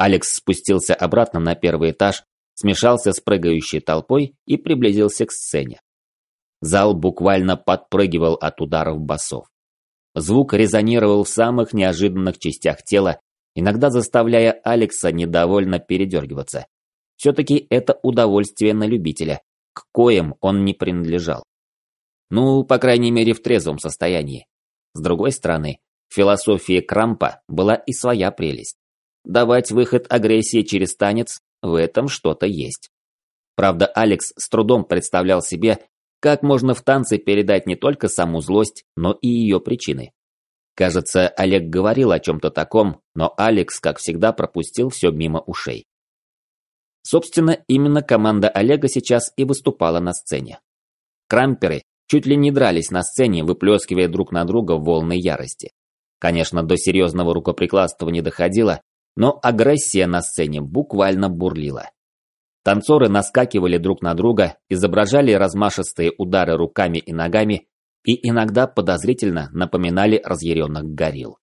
Алекс спустился обратно на первый этаж, смешался с прыгающей толпой и приблизился к сцене. Зал буквально подпрыгивал от ударов басов. Звук резонировал в самых неожиданных частях тела, иногда заставляя Алекса недовольно передергиваться. Все-таки это удовольствие на любителя, к коим он не принадлежал. Ну, по крайней мере, в трезвом состоянии. С другой стороны, в философии Крампа была и своя прелесть. Давать выход агрессии через танец – в этом что-то есть. Правда, Алекс с трудом представлял себе, как можно в танце передать не только саму злость, но и ее причины. Кажется, Олег говорил о чем-то таком, но Алекс, как всегда, пропустил все мимо ушей. Собственно, именно команда Олега сейчас и выступала на сцене. Крамперы чуть ли не дрались на сцене, выплескивая друг на друга волны ярости. Конечно, до серьезного рукоприкладства не доходило, но агрессия на сцене буквально бурлила. Танцоры наскакивали друг на друга, изображали размашистые удары руками и ногами и иногда подозрительно напоминали разъяренных горилл.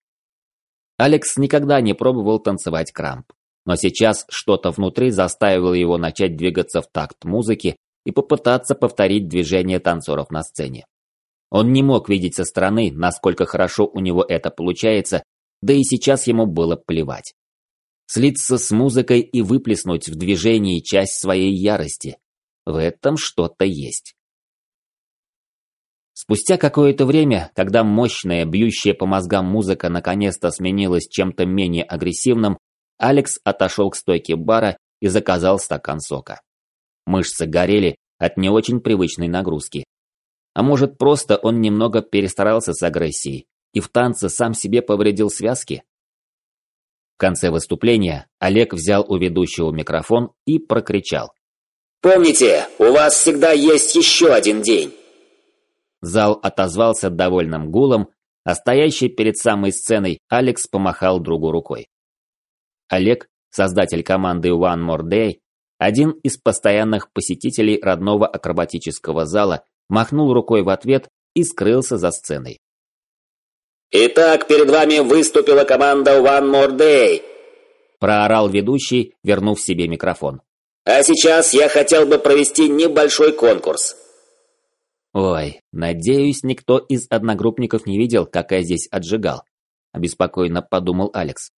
Алекс никогда не пробовал танцевать крамп, но сейчас что-то внутри заставило его начать двигаться в такт музыки и попытаться повторить движение танцоров на сцене. Он не мог видеть со стороны, насколько хорошо у него это получается, да и сейчас ему было плевать слиться с музыкой и выплеснуть в движении часть своей ярости. В этом что-то есть. Спустя какое-то время, когда мощная, бьющая по мозгам музыка наконец-то сменилась чем-то менее агрессивным, Алекс отошел к стойке бара и заказал стакан сока. Мышцы горели от не очень привычной нагрузки. А может, просто он немного перестарался с агрессией и в танце сам себе повредил связки? В конце выступления Олег взял у ведущего микрофон и прокричал. «Помните, у вас всегда есть еще один день!» Зал отозвался довольным гулом, а стоящий перед самой сценой Алекс помахал другу рукой. Олег, создатель команды One More Day, один из постоянных посетителей родного акробатического зала, махнул рукой в ответ и скрылся за сценой. «Итак, перед вами выступила команда One More Day», проорал ведущий, вернув себе микрофон. «А сейчас я хотел бы провести небольшой конкурс». «Ой, надеюсь, никто из одногруппников не видел, как я здесь отжигал», обеспокоенно подумал Алекс.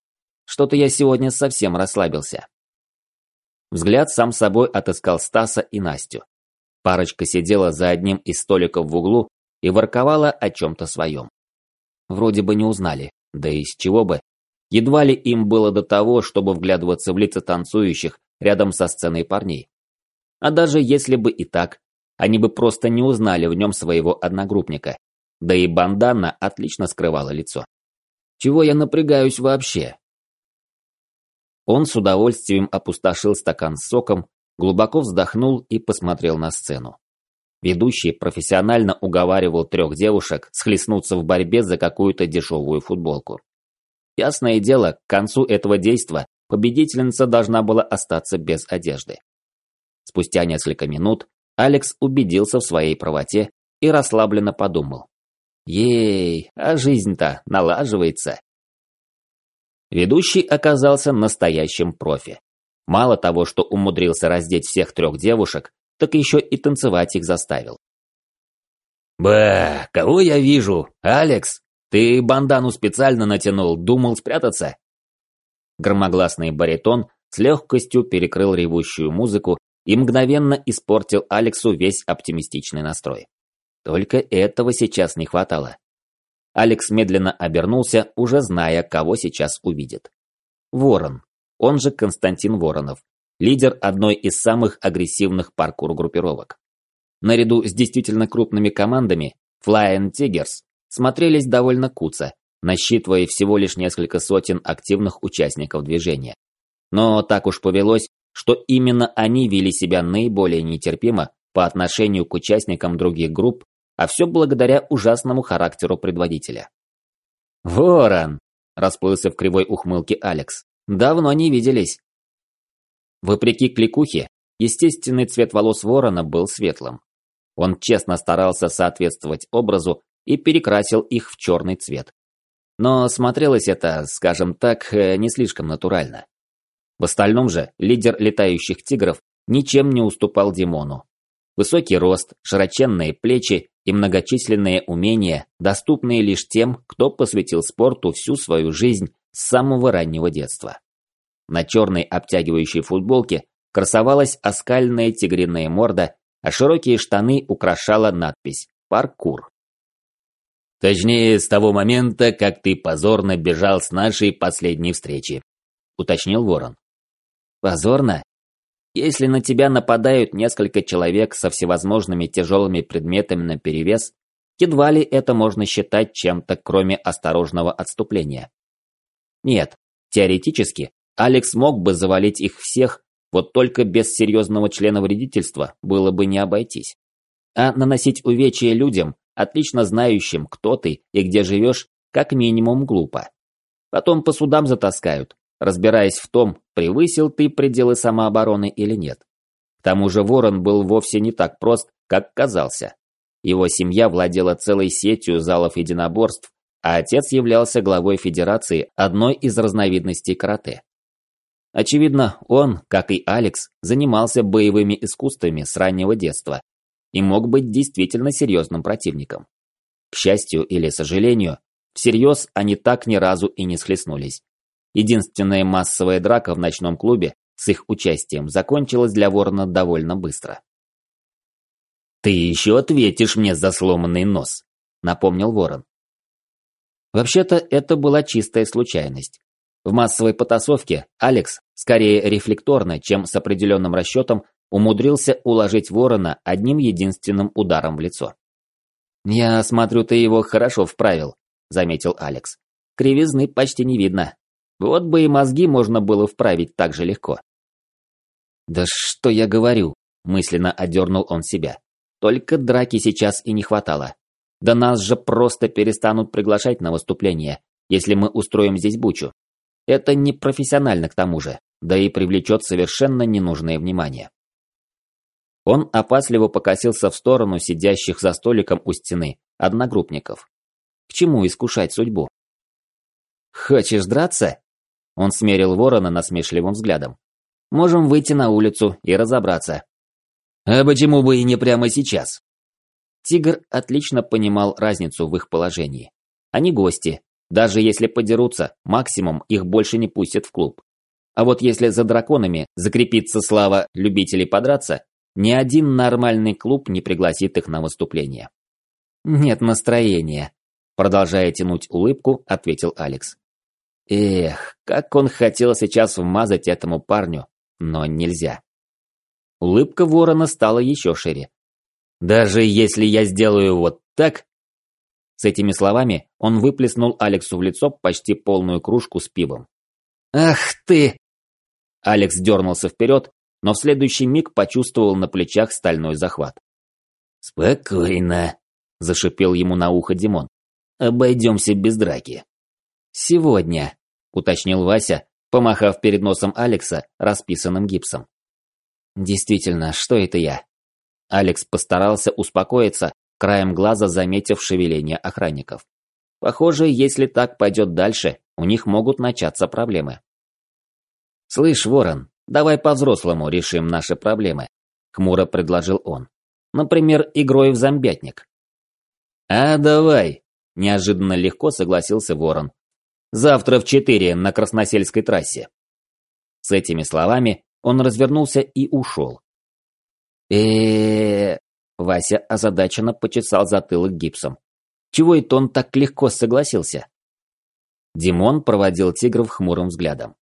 «Что-то я сегодня совсем расслабился». Взгляд сам собой отыскал Стаса и Настю. Парочка сидела за одним из столиков в углу и ворковала о чем-то своем. Вроде бы не узнали, да и с чего бы. Едва ли им было до того, чтобы вглядываться в лица танцующих рядом со сценой парней. А даже если бы и так, они бы просто не узнали в нем своего одногруппника. Да и бандана отлично скрывала лицо. Чего я напрягаюсь вообще? Он с удовольствием опустошил стакан с соком, глубоко вздохнул и посмотрел на сцену. Ведущий профессионально уговаривал трех девушек схлестнуться в борьбе за какую-то дешевую футболку. Ясное дело, к концу этого действа победительница должна была остаться без одежды. Спустя несколько минут Алекс убедился в своей правоте и расслабленно подумал. Ей, а жизнь-то налаживается. Ведущий оказался настоящим профи. Мало того, что умудрился раздеть всех трех девушек, так еще и танцевать их заставил. «Бэ, кого я вижу? Алекс, ты бандану специально натянул, думал спрятаться?» Громогласный баритон с легкостью перекрыл ревущую музыку и мгновенно испортил Алексу весь оптимистичный настрой. Только этого сейчас не хватало. Алекс медленно обернулся, уже зная, кого сейчас увидит. Ворон, он же Константин Воронов, лидер одной из самых агрессивных паркур-группировок. Наряду с действительно крупными командами Flying Tigers смотрелись довольно куца, насчитывая всего лишь несколько сотен активных участников движения. Но так уж повелось, что именно они вели себя наиболее нетерпимо по отношению к участникам других групп, а все благодаря ужасному характеру предводителя. «Ворон!» – расплылся в кривой ухмылке Алекс. «Давно не виделись». Вопреки кликухе, естественный цвет волос ворона был светлым. Он честно старался соответствовать образу и перекрасил их в черный цвет. Но смотрелось это, скажем так, э, не слишком натурально. В остальном же лидер летающих тигров ничем не уступал Димону. Высокий рост, широченные плечи и многочисленные умения, доступные лишь тем, кто посвятил спорту всю свою жизнь с самого раннего детства. На черной обтягивающей футболке красовалась оскальная тигриная морда, а широкие штаны украшала надпись «Паркур». «Точнее, с того момента, как ты позорно бежал с нашей последней встречи», — уточнил Ворон. «Позорно? Если на тебя нападают несколько человек со всевозможными тяжелыми предметами наперевес, едва ли это можно считать чем-то, кроме осторожного отступления. Нет, теоретически, Алекс мог бы завалить их всех, вот только без серьезного члена вредительства было бы не обойтись. А наносить увечья людям, отлично знающим, кто ты и где живешь, как минимум глупо. Потом по судам затаскают, разбираясь в том, превысил ты пределы самообороны или нет. К тому же Ворон был вовсе не так прост, как казался. Его семья владела целой сетью залов единоборств, а отец являлся главой федерации одной из разновидностей карате. Очевидно, он, как и Алекс, занимался боевыми искусствами с раннего детства и мог быть действительно серьезным противником. К счастью или сожалению, всерьез они так ни разу и не схлестнулись. Единственная массовая драка в ночном клубе с их участием закончилась для Ворона довольно быстро. «Ты еще ответишь мне за сломанный нос», — напомнил Ворон. Вообще-то это была чистая случайность. В массовой потасовке Алекс, скорее рефлекторно, чем с определенным расчетом, умудрился уложить ворона одним единственным ударом в лицо. «Я смотрю, ты его хорошо вправил», — заметил Алекс. «Кривизны почти не видно. Вот бы и мозги можно было вправить так же легко». «Да что я говорю?» – мысленно одернул он себя. «Только драки сейчас и не хватало. Да нас же просто перестанут приглашать на выступление, если мы устроим здесь бучу. Это не профессионально к тому же, да и привлечет совершенно ненужное внимание. Он опасливо покосился в сторону сидящих за столиком у стены одногруппников. К чему искушать судьбу? «Хочешь драться?» Он смерил ворона насмешливым взглядом. «Можем выйти на улицу и разобраться». «А почему бы и не прямо сейчас?» Тигр отлично понимал разницу в их положении. Они гости, даже если подерутся, максимум их больше не пустят в клуб. А вот если за драконами закрепится слава любителей подраться, ни один нормальный клуб не пригласит их на выступление. «Нет настроения», – продолжая тянуть улыбку, ответил Алекс. Эх, как он хотел сейчас вмазать этому парню, но нельзя. Улыбка ворона стала еще шире. «Даже если я сделаю вот так, с этими словами он выплеснул Алексу в лицо почти полную кружку с пивом. «Ах ты!» Алекс дернулся вперед, но в следующий миг почувствовал на плечах стальной захват. «Спокойно», – зашипел ему на ухо Димон. «Обойдемся без драки». «Сегодня», – уточнил Вася, помахав перед носом Алекса расписанным гипсом. «Действительно, что это я?» Алекс постарался успокоиться краем глаза заметив шевеление охранников. Похоже, если так пойдет дальше, у них могут начаться проблемы. «Слышь, Ворон, давай по-взрослому решим наши проблемы», – хмуро предложил он. «Например, игрой в зомбятник». «А давай», – неожиданно легко согласился Ворон. «Завтра в четыре на Красносельской трассе». С этими словами он развернулся и ушел. э Вася озадаченно почесал затылок гипсом. Чего это он так легко согласился? Димон проводил тигров хмурым взглядом.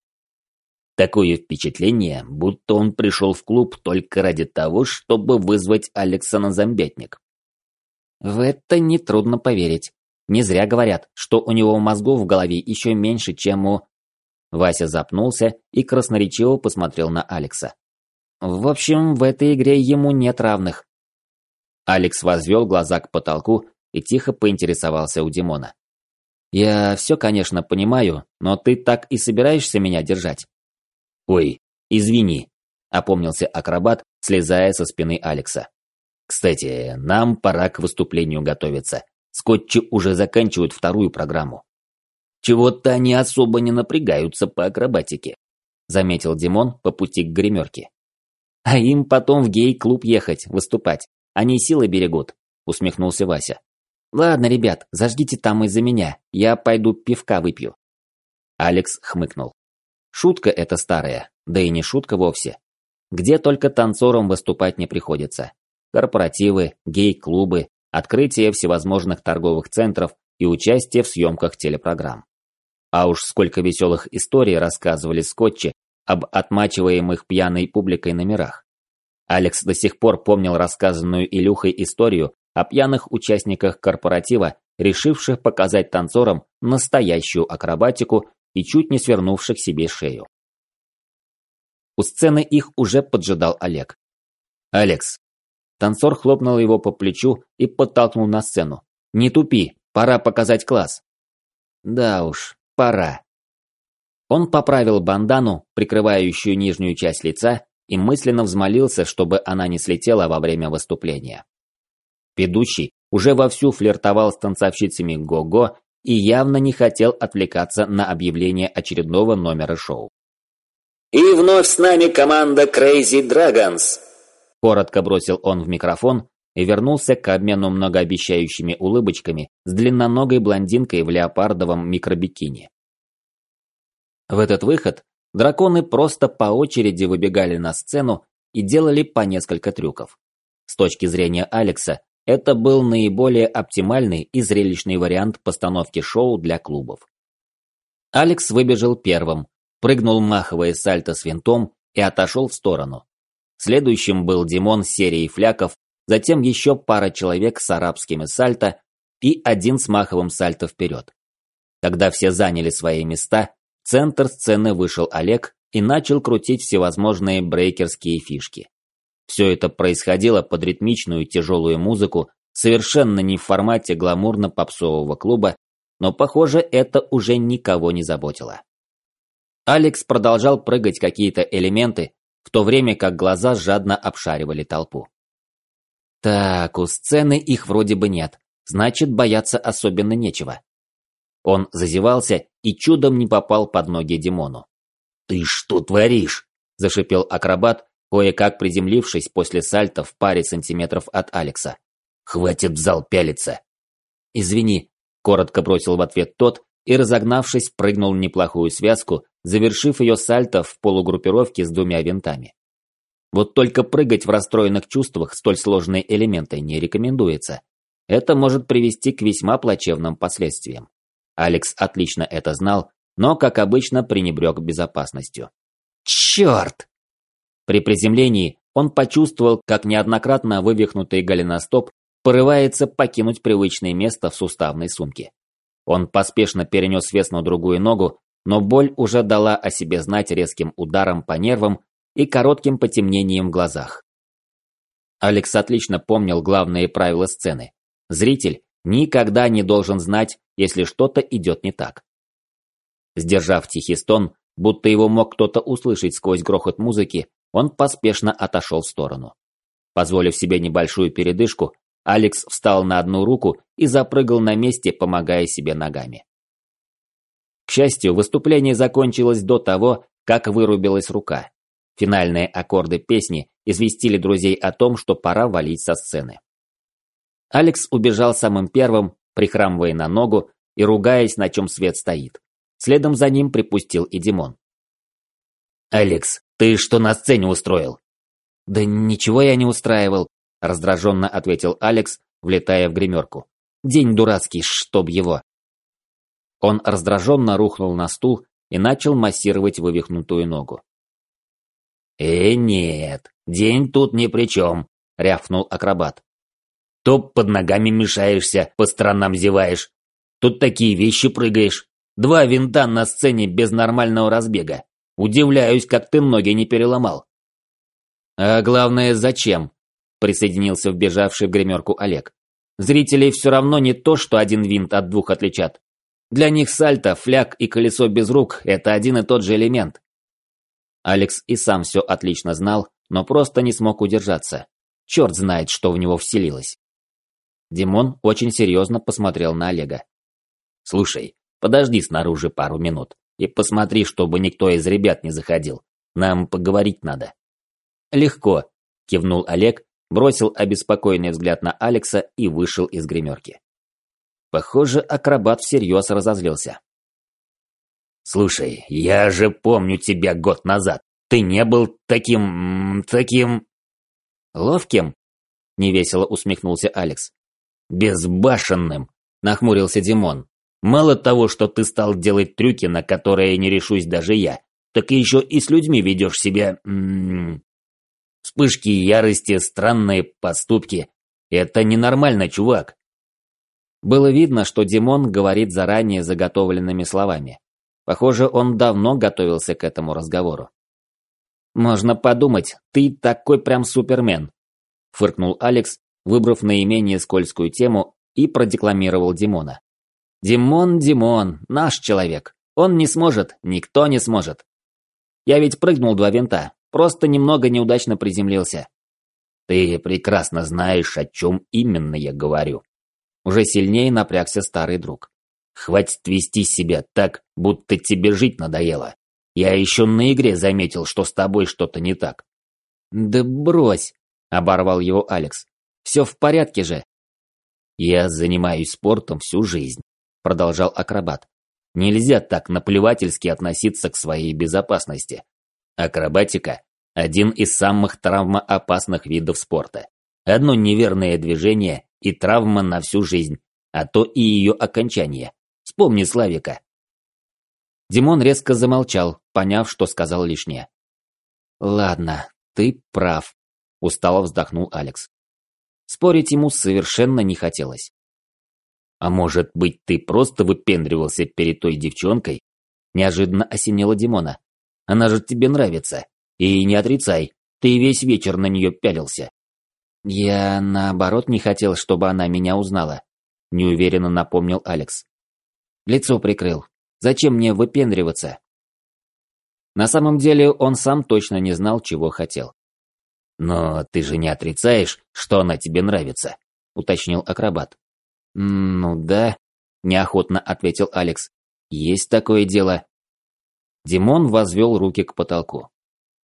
Такое впечатление, будто он пришел в клуб только ради того, чтобы вызвать Алекса на зомбятник. В это нетрудно поверить. Не зря говорят, что у него мозгов в голове еще меньше, чем у... Вася запнулся и красноречиво посмотрел на Алекса. В общем, в этой игре ему нет равных. Алекс возвел глаза к потолку и тихо поинтересовался у Димона. «Я все, конечно, понимаю, но ты так и собираешься меня держать?» «Ой, извини», – опомнился акробат, слезая со спины Алекса. «Кстати, нам пора к выступлению готовиться. Скотчи уже заканчивают вторую программу. Чего-то они особо не напрягаются по акробатике». заметил Димон по пути к гримерке. А им потом в гей-клуб ехать, выступать. Они силы берегут, усмехнулся Вася. Ладно, ребят, зажгите там из-за меня, я пойду пивка выпью. Алекс хмыкнул. Шутка эта старая, да и не шутка вовсе. Где только танцорам выступать не приходится. Корпоративы, гей-клубы, открытие всевозможных торговых центров и участие в съемках телепрограмм. А уж сколько веселых историй рассказывали скотчи об отмачиваемых пьяной публикой номерах. Алекс до сих пор помнил рассказанную Илюхой историю о пьяных участниках корпоратива, решивших показать танцорам настоящую акробатику и чуть не свернувших себе шею. У сцены их уже поджидал Олег. «Алекс!» Танцор хлопнул его по плечу и подтолкнул на сцену. «Не тупи, пора показать класс». «Да уж, пора». Он поправил бандану, прикрывающую нижнюю часть лица, и мысленно взмолился, чтобы она не слетела во время выступления. Ведущий уже вовсю флиртовал с танцовщицами «Го-Го» и явно не хотел отвлекаться на объявление очередного номера шоу. «И вновь с нами команда Crazy Dragons!» Коротко бросил он в микрофон и вернулся к обмену многообещающими улыбочками с длинноногой блондинкой в леопардовом микробикини. В этот выход драконы просто по очереди выбегали на сцену и делали по несколько трюков. С точки зрения Алекса, это был наиболее оптимальный и зрелищный вариант постановки шоу для клубов. Алекс выбежал первым, прыгнул маховое сальто с винтом и отошел в сторону. Следующим был Димон с серией фляков, затем еще пара человек с арабскими сальто и один с маховым сальто вперед. Когда все заняли свои места, центр сцены вышел Олег и начал крутить всевозможные брейкерские фишки. Все это происходило под ритмичную тяжелую музыку, совершенно не в формате гламурно-попсового клуба, но, похоже, это уже никого не заботило. Алекс продолжал прыгать какие-то элементы, в то время как глаза жадно обшаривали толпу. Так, у сцены их вроде бы нет, значит, бояться особенно нечего. Он зазевался и чудом не попал под ноги Димону. «Ты что творишь?» – зашипел акробат, кое-как приземлившись после сальта в паре сантиметров от Алекса. «Хватит в зал пялиться!» «Извини», – коротко бросил в ответ тот и, разогнавшись, прыгнул неплохую связку, завершив ее сальто в полугруппировке с двумя винтами. Вот только прыгать в расстроенных чувствах столь сложные элементы не рекомендуется. Это может привести к весьма плачевным последствиям. Алекс отлично это знал, но, как обычно, пренебрег безопасностью. «Черт!» При приземлении он почувствовал, как неоднократно вывихнутый голеностоп порывается покинуть привычное место в суставной сумке. Он поспешно перенес вес на другую ногу, но боль уже дала о себе знать резким ударом по нервам и коротким потемнением в глазах. Алекс отлично помнил главные правила сцены. Зритель никогда не должен знать, если что-то идет не так. Сдержав тихий стон, будто его мог кто-то услышать сквозь грохот музыки, он поспешно отошел в сторону. Позволив себе небольшую передышку, Алекс встал на одну руку и запрыгал на месте, помогая себе ногами. К счастью, выступление закончилось до того, как вырубилась рука. Финальные аккорды песни известили друзей о том, что пора валить со сцены. Алекс убежал самым первым, прихрамывая на ногу и ругаясь, на чем свет стоит. Следом за ним припустил и Димон. «Алекс, «Ты что на сцене устроил?» «Да ничего я не устраивал», – раздраженно ответил Алекс, влетая в гримерку. «День дурацкий, чтоб его!» Он раздраженно рухнул на стул и начал массировать вывихнутую ногу. «Э, нет, день тут ни при чем», – рявкнул акробат. «То под ногами мешаешься, по сторонам зеваешь. Тут такие вещи прыгаешь. Два винта на сцене без нормального разбега. Удивляюсь, как ты ноги не переломал. А главное, зачем? Присоединился вбежавший в гримерку Олег. Зрителей все равно не то, что один винт от двух отличат. Для них сальто, фляг и колесо без рук – это один и тот же элемент. Алекс и сам все отлично знал, но просто не смог удержаться. Черт знает, что в него вселилось. Димон очень серьезно посмотрел на Олега. «Слушай, подожди снаружи пару минут. И посмотри, чтобы никто из ребят не заходил. Нам поговорить надо. Легко, кивнул Олег, бросил обеспокоенный взгляд на Алекса и вышел из гримерки. Похоже, акробат всерьез разозлился. «Слушай, я же помню тебя год назад. Ты не был таким... таким...» «Ловким?» – невесело усмехнулся Алекс. «Безбашенным!» – нахмурился Димон. «Мало того, что ты стал делать трюки, на которые не решусь даже я, так еще и с людьми ведешь себя... М -м, вспышки ярости, странные поступки. Это ненормально, чувак. Было видно, что Димон говорит заранее заготовленными словами. Похоже, он давно готовился к этому разговору. «Можно подумать, ты такой прям супермен», – фыркнул Алекс, выбрав наименее скользкую тему и продекламировал Димона. «Димон, Димон, наш человек. Он не сможет, никто не сможет. Я ведь прыгнул два винта, просто немного неудачно приземлился». «Ты прекрасно знаешь, о чем именно я говорю», уже сильнее напрягся старый друг. «Хватит вести себя так, будто тебе жить надоело. Я еще на игре заметил, что с тобой что-то не так». «Да брось!» – оборвал его Алекс. «Все в порядке же». «Я занимаюсь спортом всю жизнь», – продолжал акробат. «Нельзя так наплевательски относиться к своей безопасности. Акробатика – один из самых травмоопасных видов спорта. Одно неверное движение и травма на всю жизнь, а то и ее окончание. Вспомни Славика. Димон резко замолчал, поняв, что сказал лишнее. «Ладно, ты прав», – устало вздохнул Алекс. Спорить ему совершенно не хотелось. «А может быть, ты просто выпендривался перед той девчонкой?» Неожиданно осенило Димона. «Она же тебе нравится. И не отрицай, ты весь вечер на нее пялился». «Я, наоборот, не хотел, чтобы она меня узнала», – неуверенно напомнил Алекс. Лицо прикрыл. «Зачем мне выпендриваться?» На самом деле он сам точно не знал, чего хотел. «Но ты же не отрицаешь, что она тебе нравится», – уточнил акробат. «Ну да», – неохотно ответил Алекс. «Есть такое дело». Димон возвел руки к потолку.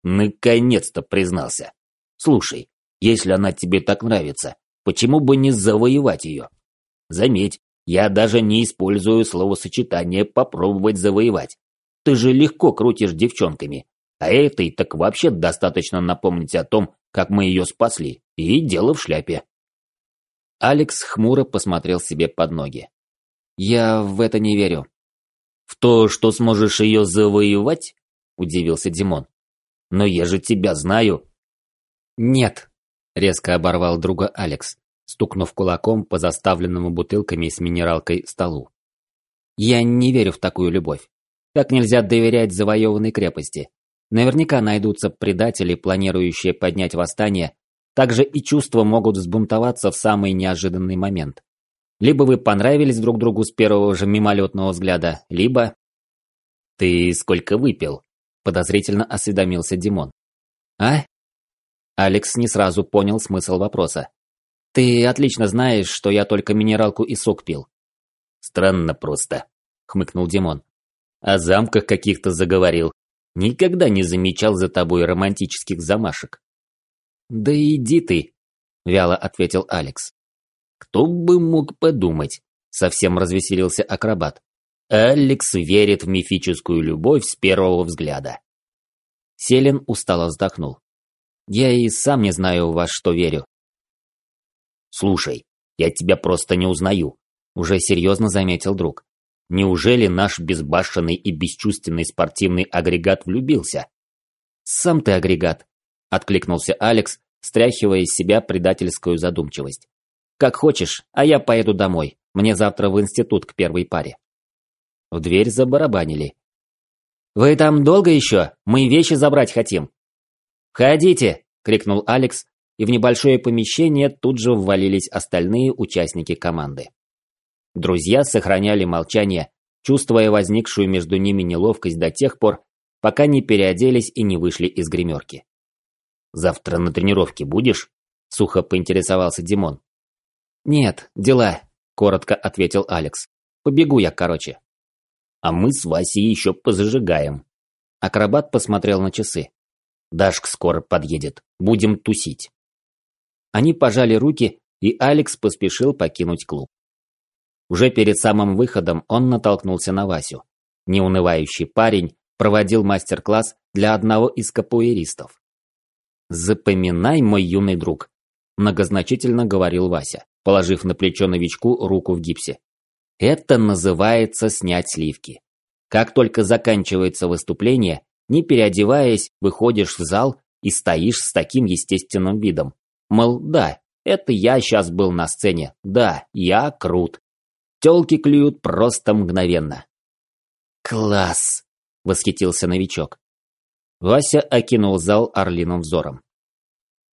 «Наконец-то признался. Слушай, если она тебе так нравится, почему бы не завоевать ее? Заметь, я даже не использую словосочетание «попробовать завоевать». Ты же легко крутишь девчонками, а этой так вообще достаточно напомнить о том, как мы ее спасли, и дело в шляпе. Алекс хмуро посмотрел себе под ноги. «Я в это не верю». «В то, что сможешь ее завоевать?» – удивился Димон. «Но я же тебя знаю». «Нет», Резко оборвал друга Алекс, стукнув кулаком по заставленному бутылками с минералкой столу. «Я не верю в такую любовь. Так нельзя доверять завоеванной крепости. Наверняка найдутся предатели, планирующие поднять восстание. Также и чувства могут взбунтоваться в самый неожиданный момент. Либо вы понравились друг другу с первого же мимолетного взгляда, либо... «Ты сколько выпил?» – подозрительно осведомился Димон. «А? Алекс не сразу понял смысл вопроса. «Ты отлично знаешь, что я только минералку и сок пил». «Странно просто», — хмыкнул Димон. «О замках каких-то заговорил. Никогда не замечал за тобой романтических замашек». «Да иди ты», — вяло ответил Алекс. «Кто бы мог подумать?» — совсем развеселился акробат. «Алекс верит в мифическую любовь с первого взгляда». Селин устало вздохнул. Я и сам не знаю, во что верю. Слушай, я тебя просто не узнаю, уже серьезно заметил друг. Неужели наш безбашенный и бесчувственный спортивный агрегат влюбился? Сам ты агрегат, откликнулся Алекс, стряхивая из себя предательскую задумчивость. Как хочешь, а я поеду домой. Мне завтра в институт к первой паре. В дверь забарабанили. «Вы там долго еще? Мы вещи забрать хотим», «Входите!» – крикнул Алекс, и в небольшое помещение тут же ввалились остальные участники команды. Друзья сохраняли молчание, чувствуя возникшую между ними неловкость до тех пор, пока не переоделись и не вышли из гримерки. «Завтра на тренировке будешь?» – сухо поинтересовался Димон. «Нет, дела», – коротко ответил Алекс. «Побегу я, короче». а мы с Васей еще позажигаем. Акробат посмотрел на часы. Дашк скоро подъедет. Будем тусить. Они пожали руки, и Алекс поспешил покинуть клуб. Уже перед самым выходом он натолкнулся на Васю. Неунывающий парень проводил мастер-класс для одного из капуэристов. «Запоминай, мой юный друг», – многозначительно говорил Вася, положив на плечо новичку руку в гипсе. «Это называется снять сливки. Как только заканчивается выступление, не переодеваясь, выходишь в зал и стоишь с таким естественным видом. Мол, да, это я сейчас был на сцене, да, я крут. Телки клюют просто мгновенно. «Класс!» – восхитился новичок. Вася окинул зал орлиным взором.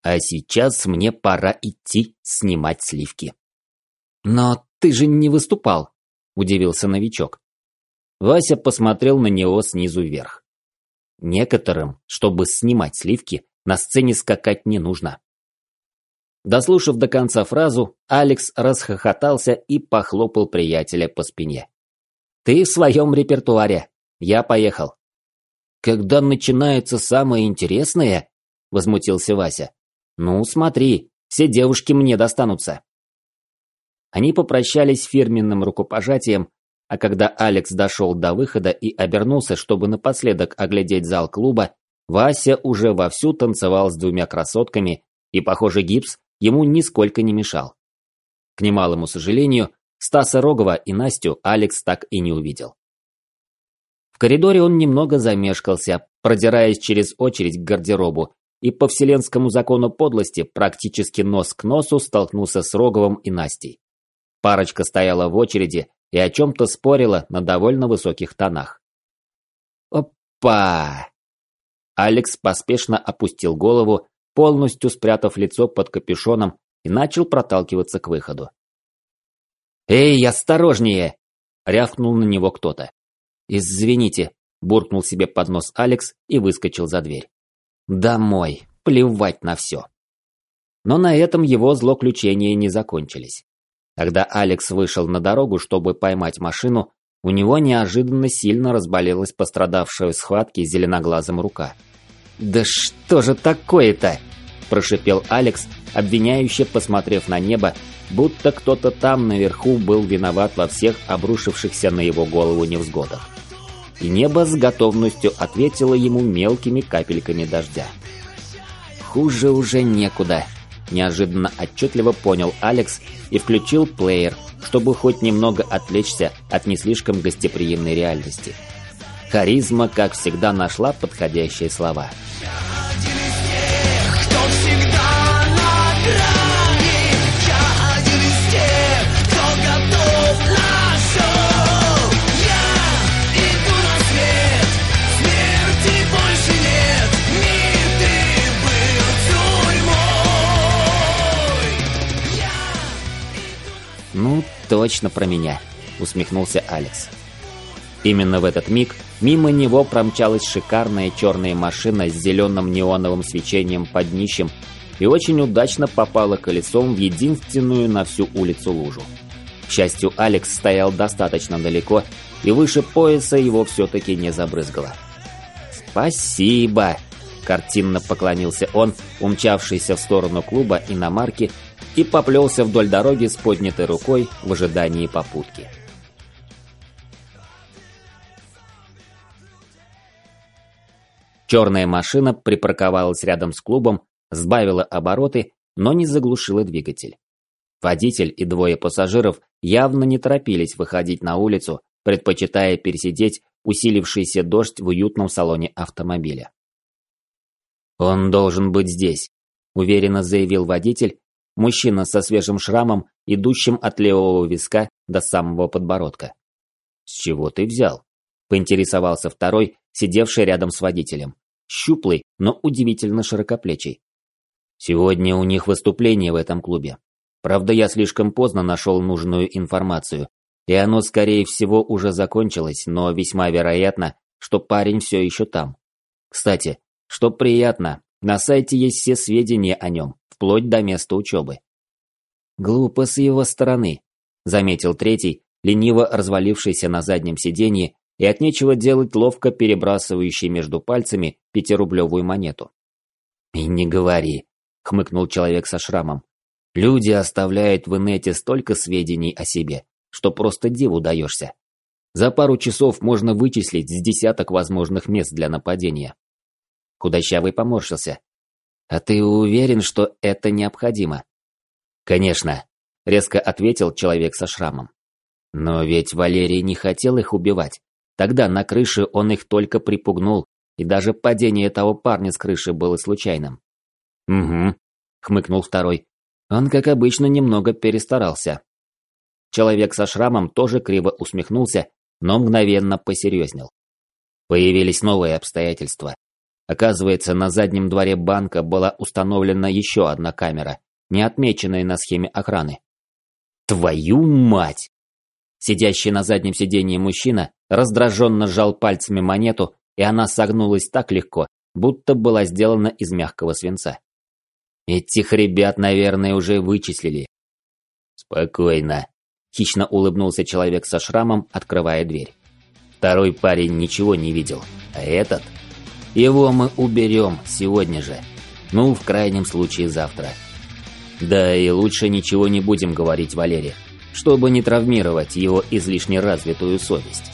«А сейчас мне пора идти снимать сливки». «Но ты же не выступал», – удивился новичок. Вася посмотрел на него снизу вверх. Некоторым, чтобы снимать сливки, на сцене скакать не нужно. Дослушав до конца фразу, Алекс расхохотался и похлопал приятеля по спине. «Ты в своем репертуаре. Я поехал». «Когда начинается самое интересное?» – возмутился Вася. «Ну, смотри, все девушки мне достанутся». Они попрощались фирменным рукопожатием, а когда Алекс дошел до выхода и обернулся, чтобы напоследок оглядеть зал клуба, Вася уже вовсю танцевал с двумя красотками, и, похоже, гипс ему нисколько не мешал. К немалому сожалению, Стаса Рогова и Настю Алекс так и не увидел. В коридоре он немного замешкался, продираясь через очередь к гардеробу, и по вселенскому закону подлости практически нос к носу столкнулся с Роговым и Настей. Парочка стояла в очереди, и о чем-то спорила на довольно высоких тонах. «Опа!» Алекс поспешно опустил голову, полностью спрятав лицо под капюшоном и начал проталкиваться к выходу. «Эй, осторожнее!» – рявкнул на него кто-то. «Извините», – буркнул себе под нос Алекс и выскочил за дверь. «Домой! Плевать на все!» Но на этом его злоключения не закончились. Когда Алекс вышел на дорогу, чтобы поймать машину, у него неожиданно сильно разболелась пострадавшая в схватке зеленоглазом рука. «Да что же такое-то?» – прошипел Алекс, обвиняюще посмотрев на небо, будто кто-то там наверху был виноват во всех обрушившихся на его голову невзгодах. И небо с готовностью ответило ему мелкими капельками дождя. «Хуже уже некуда», неожиданно отчетливо понял Алекс и включил плеер, чтобы хоть немного отвлечься от не слишком гостеприимной реальности. Харизма, как всегда, нашла подходящие слова. «Ну, точно про меня», — усмехнулся Алекс. Именно в этот миг мимо него промчалась шикарная черная машина с зеленым неоновым свечением под днищем и очень удачно попала колесом в единственную на всю улицу лужу. К счастью, Алекс стоял достаточно далеко, и выше пояса его все-таки не забрызгало. «Спасибо!» – картинно поклонился он, умчавшийся в сторону клуба иномарки и поплелся вдоль дороги с поднятой рукой в ожидании попутки. Черная машина припарковалась рядом с клубом, сбавила обороты, но не заглушила двигатель. Водитель и двое пассажиров явно не торопились выходить на улицу, предпочитая пересидеть усилившийся дождь в уютном салоне автомобиля. «Он должен быть здесь», – уверенно заявил водитель Мужчина со свежим шрамом, идущим от левого виска до самого подбородка. «С чего ты взял?» – поинтересовался второй, сидевший рядом с водителем. Щуплый, но удивительно широкоплечий. «Сегодня у них выступление в этом клубе. Правда, я слишком поздно нашел нужную информацию, и оно, скорее всего, уже закончилось, но весьма вероятно, что парень все еще там. Кстати, что приятно, на сайте есть все сведения о нем вплоть до места учебы. Глупо с его стороны, заметил третий, лениво развалившийся на заднем сиденье и от нечего делать ловко перебрасывающий между пальцами пятирублевую монету. «И не говори», — хмыкнул человек со шрамом. «Люди оставляют в инете столько сведений о себе, что просто диву даешься. За пару часов можно вычислить с десяток возможных мест для нападения». Худощавый поморщился. «А ты уверен, что это необходимо?» «Конечно», — резко ответил человек со шрамом. «Но ведь Валерий не хотел их убивать. Тогда на крыше он их только припугнул, и даже падение того парня с крыши было случайным. «Угу», — хмыкнул второй. Он, как обычно, немного перестарался. Человек со шрамом тоже криво усмехнулся, но мгновенно посерьезнел. Появились новые обстоятельства. Оказывается, на заднем дворе банка была установлена еще одна камера, не отмеченная на схеме охраны. «Твою мать!» Сидящий на заднем сиденье мужчина раздраженно сжал пальцами монету, и она согнулась так легко, будто была сделана из мягкого свинца. Этих ребят, наверное, уже вычислили. Спокойно. Хищно улыбнулся человек со шрамом, открывая дверь. Второй парень ничего не видел, а этот... Его мы уберем сегодня же. Ну, в крайнем случае, завтра. Да и лучше ничего не будем говорить Валере чтобы не травмировать его излишне развитую совесть.